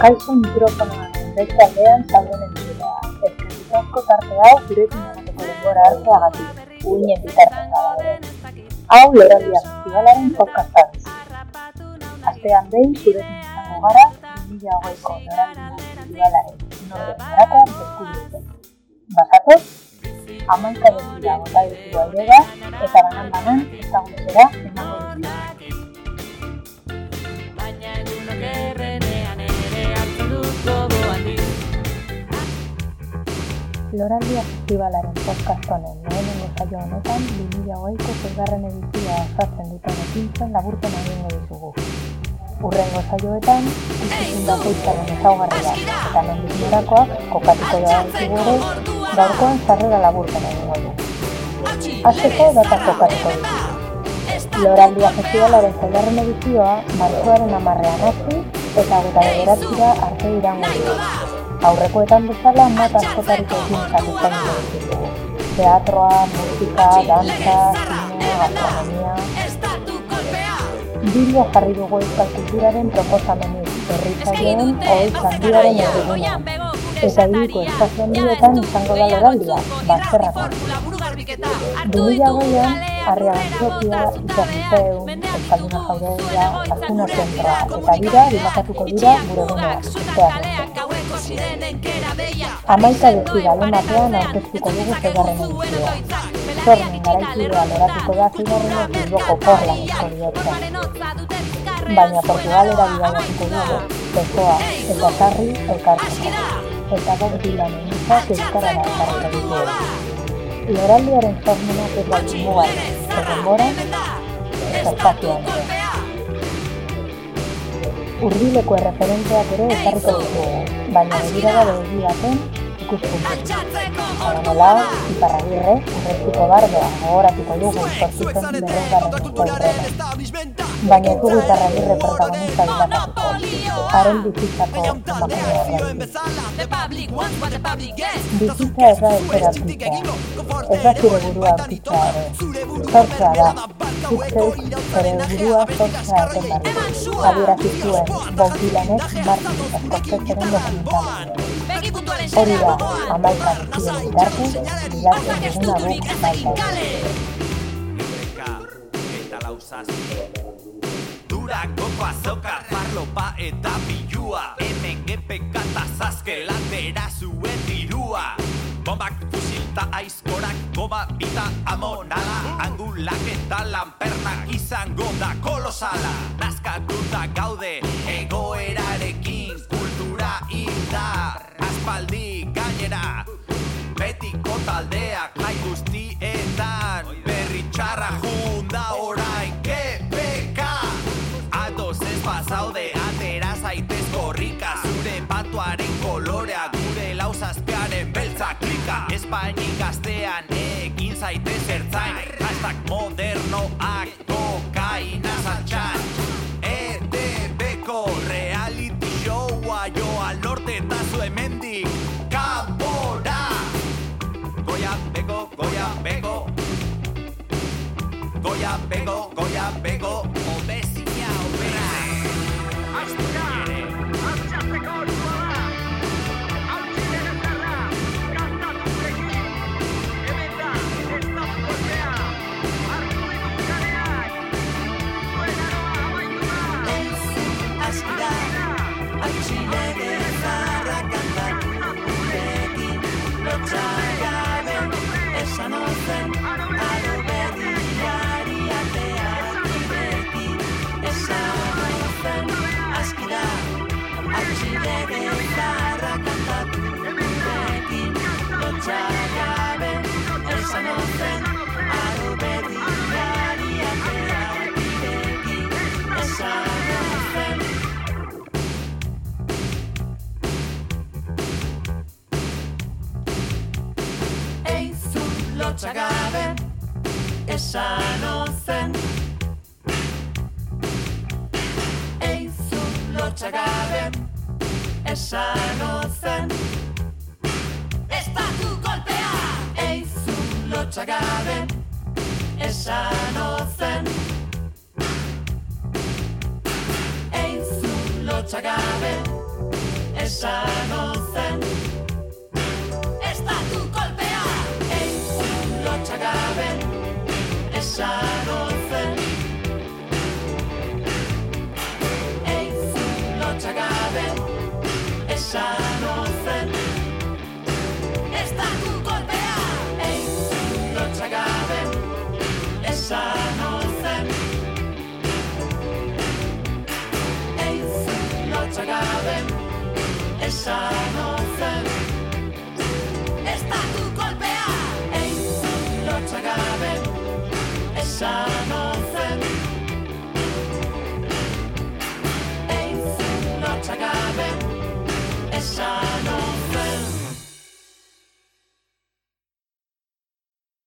Kaixo mikrofonoan beste aldean zauden entzulea. Ezkerrik asko tarte hau gurekin emateko denbora hartzeagatik, uinen bitartzen da ere. Hau Loraldia Festivalaren podcasta Astean behin zurekin izango gara, 2008ko Loraldia Festivalaren norde garakoan deskubritzen. Basatoz, amaika dezila gota da, eta banan-banan ezagutzera emango dut. Loraldia Festivalaren podcast honen lehenengo zaio honetan 2008ko zezgarren edizioa osatzen duten ekintzen laburten egingo ditugu. Urrengo zaioetan, ikusin da zeitzaren ezaugarria eta nondik norakoak kokatuko da ditugu ere, gaurkoan zarrera laburten egingo du. Azteko data kokatuko ditu. Loraldia Festivalaren zezgarren edizioa martxoaren amarrean hasi eta gota bederatzira arte irango du aurrekoetan bezala mota askotariko egin zatutzen ditugu. Teatroa, musika, dantza, zinea, gastronomia... Bideo jarri dugu euskal kulturaren proposamenik, berritzaileen hoi zandiaren erdiguna. Eta biriko estazioan bietan izango da loraldia, bazterrako. Dumila goian, Arria Gantzokia, Ikerrizeun, Euskalduna Jauregia, Azuna Zentroa, eta dira, bilakatuko dira, gure gunea, Amaika dezi galen batean aurkeztuko dugu zegarren edizioa. Zornen garaikidea loratuko da zegarren bilboko porla historiotzen. Baina Portugalera bidaiatuko dugu, Pezoa eta Sarri elkartzeko. Eta Bob Dylan enizak euskarara elkartzeko dugu. Loraldiaren zormenak ez bat mugat, egon bora, zertazioan ere. Urbileko erreferenteak ere ezarriko ditugu, baina begira da baten ikuspuntu. Hala nola, iparragirre, urreztuko bardoa, gogoratuko dugu, zortzitzen berrezgarren izko Baina ez dugu iparragirre protagonista bilakatuko. Haren bizitzako emakumea horrein. Bizitza ez da ezer artista. Ez da zure burua artista ere. Zortzea da. Zuzkeuz, zure burua zortzea eten barri. Adierak izuen, Bob Dylanek Martin Scorseseren dokumentalean. Hori da, amaika duzien bitartu, bilatzen duguna guk baita. Durangoko azoka, parlopa eta bilua. Hemen gepeka eta zazke landera zuen dirua. Bombak, fusilta, aizkorak, goma, bita, amonala. Angulak eta lanpernak izango da kolosala. Nazkatuta gaude egoerarekin kultura indar. Aspaldi klika Espainik gaztean egin zaitez ertzain. Hashtag modernoak kokaina zantxan EDB-ko reality showa joa lorte eta zuemendik Kabora Goya bego, goya bego Goya bego, goya bego Eizun lotxagabe esan ozen. Eizun lotxagabe esan ozen. Estatu golpea Eizun lotxagabe esan ozen. Eizun lotxagabe esan ozen lotxagabe esan ozen. Estatu kolpea Ein lotxagabe esan